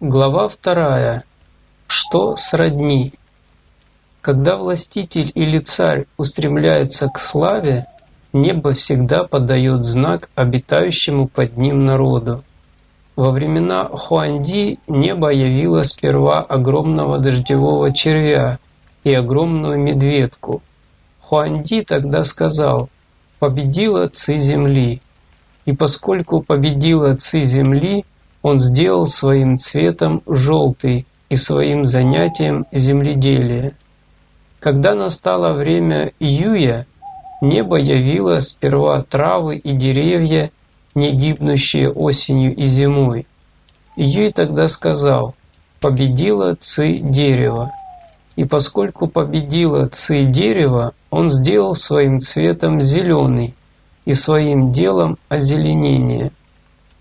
Глава вторая. Что сродни? Когда властитель или царь устремляется к славе, небо всегда подает знак обитающему под ним народу. Во времена Хуанди небо явило сперва огромного дождевого червя и огромную медведку. Хуанди тогда сказал «Победила Ци земли». И поскольку победила Ци земли – он сделал своим цветом желтый и своим занятием земледелие. Когда настало время июя, небо явило сперва травы и деревья, не гибнущие осенью и зимой. Июй тогда сказал, победила ци дерево. И поскольку победила ци дерево, он сделал своим цветом зеленый и своим делом озеленение.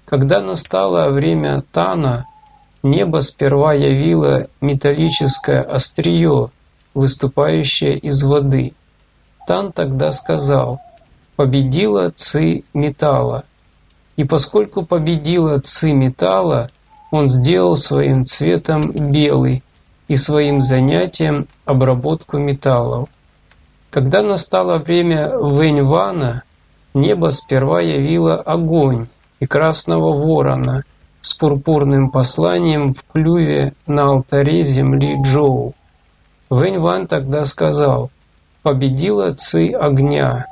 Когда настало время Тана, небо сперва явило металлическое острие, выступающее из воды. Тан тогда сказал, победила ци металла. И поскольку победила ци металла, он сделал своим цветом белый и своим занятием обработку металлов. Когда настало время Вэньвана, небо сперва явило огонь, и красного ворона с пурпурным посланием в клюве на алтаре земли Джоу. Вэнь Ван тогда сказал «Победила Ци огня».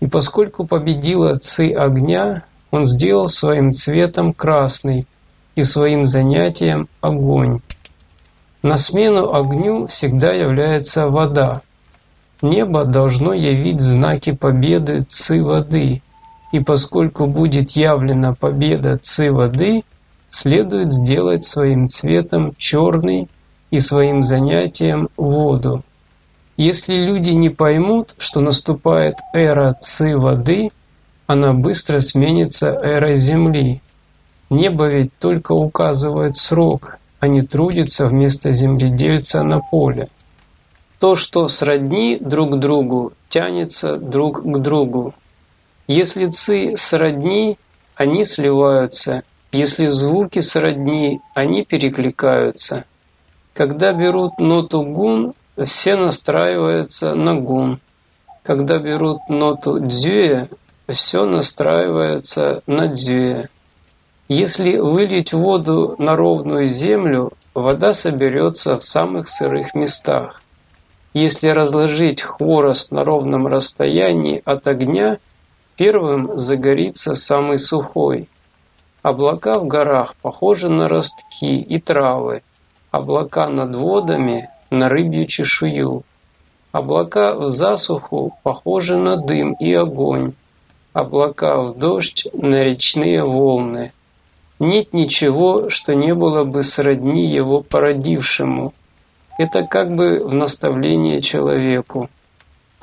И поскольку победила Ци огня, он сделал своим цветом красный и своим занятием огонь. На смену огню всегда является вода. Небо должно явить знаки победы Ци воды, и поскольку будет явлена победа ци воды, следует сделать своим цветом черный и своим занятием воду. Если люди не поймут, что наступает эра ци воды, она быстро сменится эрой земли. Небо ведь только указывает срок, а не трудится вместо земледельца на поле. То, что сродни друг другу, тянется друг к другу. Если ци сродни, они сливаются, если звуки сродни, они перекликаются. Когда берут ноту гун, все настраиваются на гун. Когда берут ноту дзюя, все настраивается на дзюя. Если вылить воду на ровную землю, вода соберется в самых сырых местах. Если разложить хворост на ровном расстоянии от огня – Первым загорится самый сухой. Облака в горах похожи на ростки и травы, облака над водами – на рыбью чешую. Облака в засуху похожи на дым и огонь, облака в дождь – на речные волны. Нет ничего, что не было бы сродни его породившему. Это как бы в наставление человеку.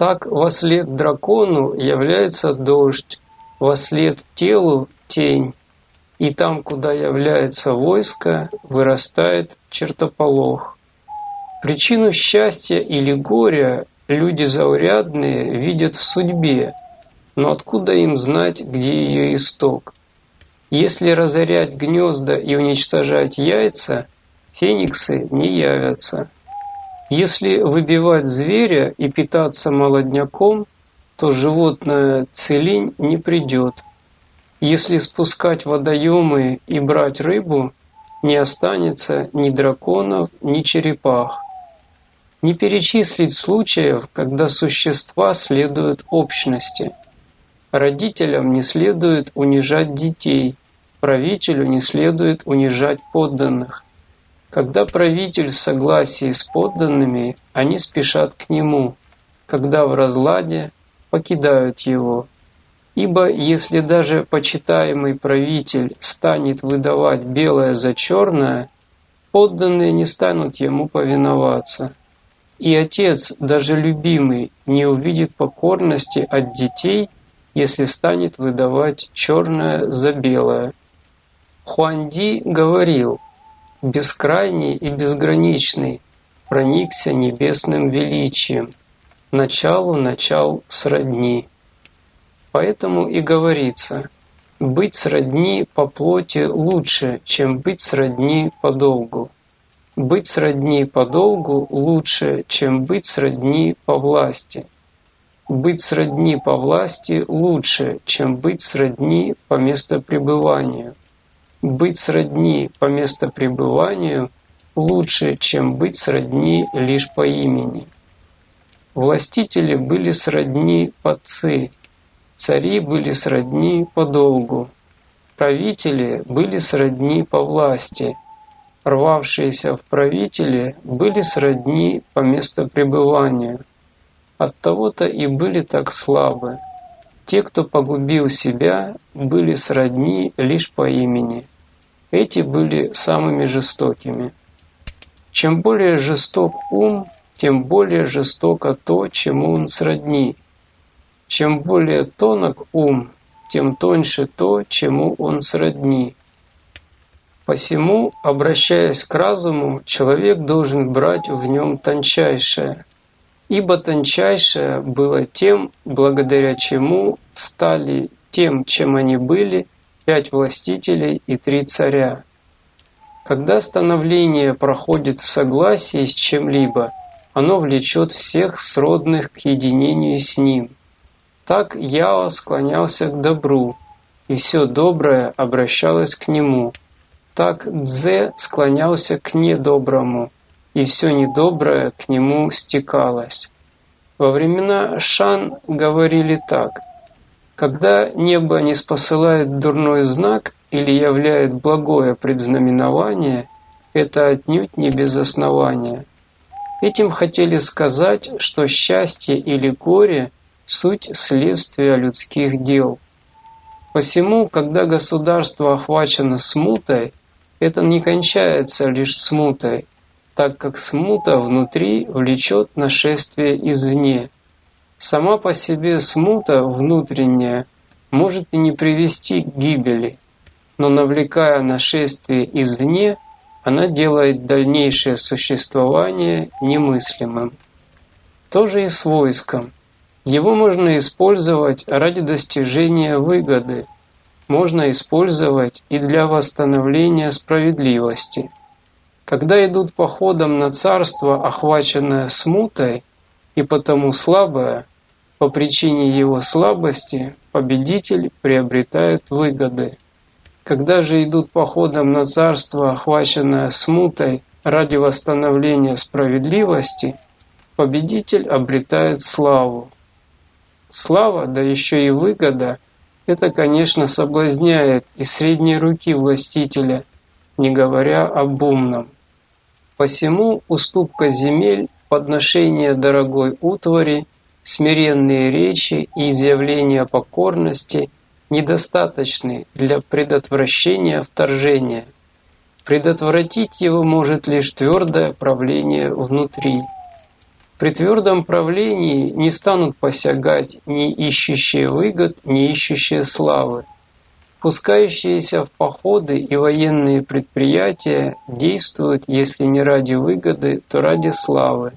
Так во след дракону является дождь, во след телу тень, и там, куда является войско, вырастает чертополох. Причину счастья или горя люди заурядные видят в судьбе, но откуда им знать, где ее исток? Если разорять гнезда и уничтожать яйца, фениксы не явятся. Если выбивать зверя и питаться молодняком, то животное целень не придет. Если спускать водоемы и брать рыбу, не останется ни драконов, ни черепах. Не перечислить случаев, когда существа следуют общности. Родителям не следует унижать детей, правителю не следует унижать подданных. Когда правитель в согласии с подданными, они спешат к нему, когда в разладе покидают его. Ибо если даже почитаемый правитель станет выдавать белое за черное, подданные не станут ему повиноваться. И отец, даже любимый, не увидит покорности от детей, если станет выдавать черное за белое. Хуанди говорил – бескрайний и безграничный, проникся небесным величием, началу начал сродни. Поэтому и говорится, Быть сродни по плоти лучше, чем быть сродни по долгу. Быть сродни по долгу лучше, чем быть сродни по власти. Быть сродни по власти лучше, чем быть сродни по местопребыванию. Быть сродни по местопребыванию лучше, чем быть сродни лишь по имени. Властители были сродни по ци, цари были сродни по долгу, правители были сродни по власти, рвавшиеся в правители были сродни по местопребыванию – Оттого-то и были так слабы. Те, кто погубил себя, были сродни лишь по имени. Эти были самыми жестокими. Чем более жесток ум, тем более жестоко то, чему он сродни. Чем более тонок ум, тем тоньше то, чему он сродни. Посему, обращаясь к разуму, человек должен брать в нем тончайшее, ибо тончайшее было тем, благодаря чему стали тем, чем они были, пять властителей и три царя. Когда становление проходит в согласии с чем-либо, оно влечет всех сродных к единению с ним. Так Яо склонялся к добру, и все доброе обращалось к нему. Так Дзе склонялся к недоброму, и все недоброе к нему стекалось. Во времена Шан говорили так. Когда небо не спосылает дурной знак или являет благое предзнаменование, это отнюдь не без основания. Этим хотели сказать, что счастье или горе – суть следствия людских дел. Посему, когда государство охвачено смутой, это не кончается лишь смутой, так как смута внутри влечет нашествие извне. Сама по себе смута внутренняя может и не привести к гибели, но навлекая нашествие извне, она делает дальнейшее существование немыслимым. То же и с войском. Его можно использовать ради достижения выгоды, можно использовать и для восстановления справедливости – когда идут походом на царство, охваченное смутой и потому слабое, по причине его слабости победитель приобретает выгоды. Когда же идут походом на царство, охваченное смутой ради восстановления справедливости, победитель обретает славу. Слава, да еще и выгода, это, конечно, соблазняет и средней руки властителя, не говоря об умном. Посему уступка земель, подношение дорогой утвари, смиренные речи и изъявления покорности недостаточны для предотвращения вторжения. Предотвратить его может лишь твердое правление внутри. При твердом правлении не станут посягать ни ищущие выгод, ни ищущие славы. Пускающиеся в походы и военные предприятия действуют, если не ради выгоды, то ради славы.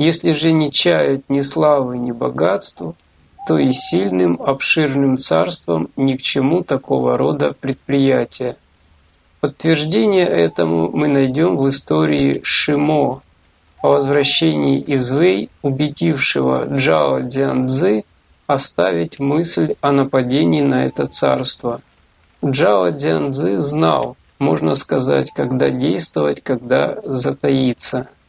Если же не чают ни славы, ни богатства, то и сильным обширным царством ни к чему такого рода предприятия. Подтверждение этому мы найдем в истории Шимо, о возвращении из Вэй, убедившего Джао Цзянцзы оставить мысль о нападении на это царство. Джао Цзянцзы знал, можно сказать, когда действовать, когда затаиться –